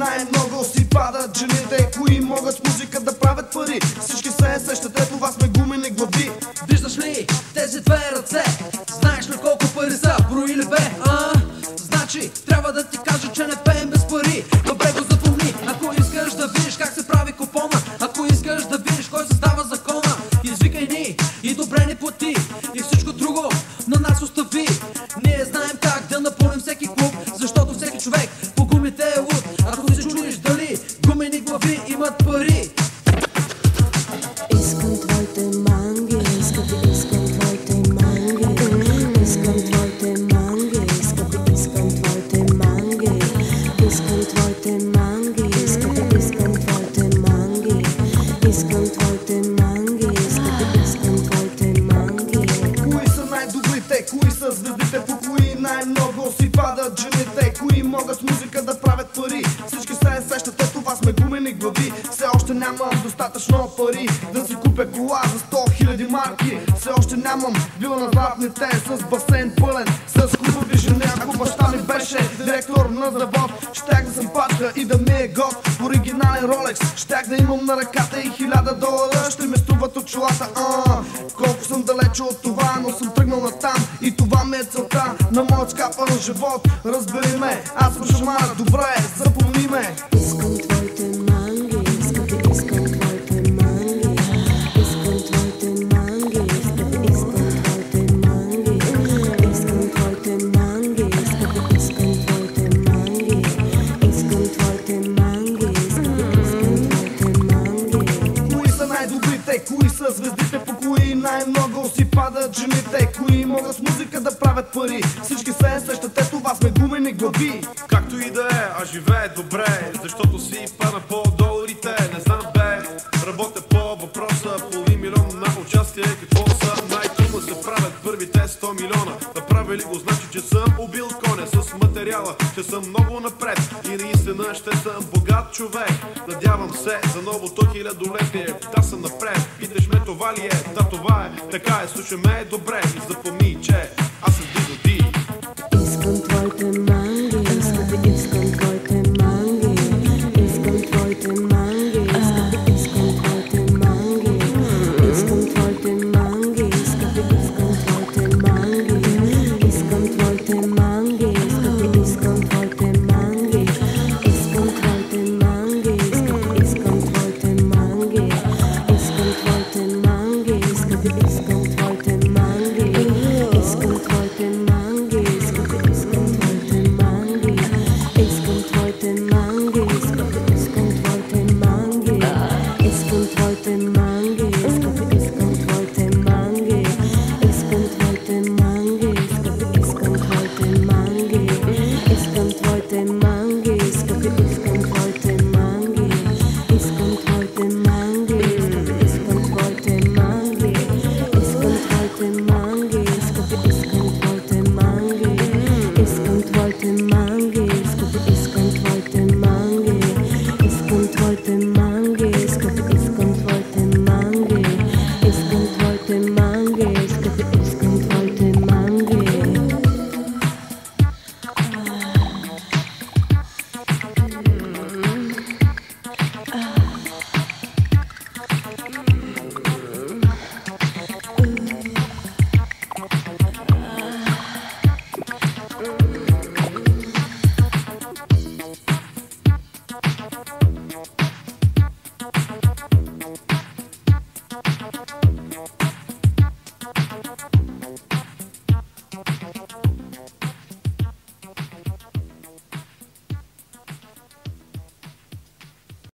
най-много си падат жените Кои могат с музика да правят пари Всички се сещате, това сме гумени глави Виждаш ли тези две ръце? Знаеш ли колко пари са? Брои ли бе? А? Значи, трябва да ти кажа, че не пеем без пари Добре го запомни, ако искаш да видиш как се прави купона Ако искаш да видиш кой създава закона Извикай ни и добре ни плати И всичко друго на нас остави гумени глави. Все още нямам достатъчно пари Да си купя кола за 100 000 марки. Все още нямам вила на златните С басейн пълен, с хубави жени. Ако баща ми беше директор на завод Щях да съм пачка и да ми е год. Оригинален ролекс, щях да имам на ръката и хиляда долара Ще ме струват очилата, а Колко съм далече от това, но съм тръгнал на там И това ми е целта на моят скапан живот. Разбери ме, аз съм шамар, добре, запомни най-добрите, кои са звездите По кои най-много си падат жените Кои могат с музика да правят пари? Всички се сещате, това сме гумени глави. Както и да е, а живее добре Защото си пана по доларите Не знам бе, работя по въпроса Половин милион на участие Какво са? Най-трудно се правят първите 100 милиона. Направили го значи, че съм убил коня С материала, че съм много напред човек. Надявам се за новото хилядолетие. Да съм напред, питаш ме това ли е? Да това е, така е, слушай ме добре. И запомни, че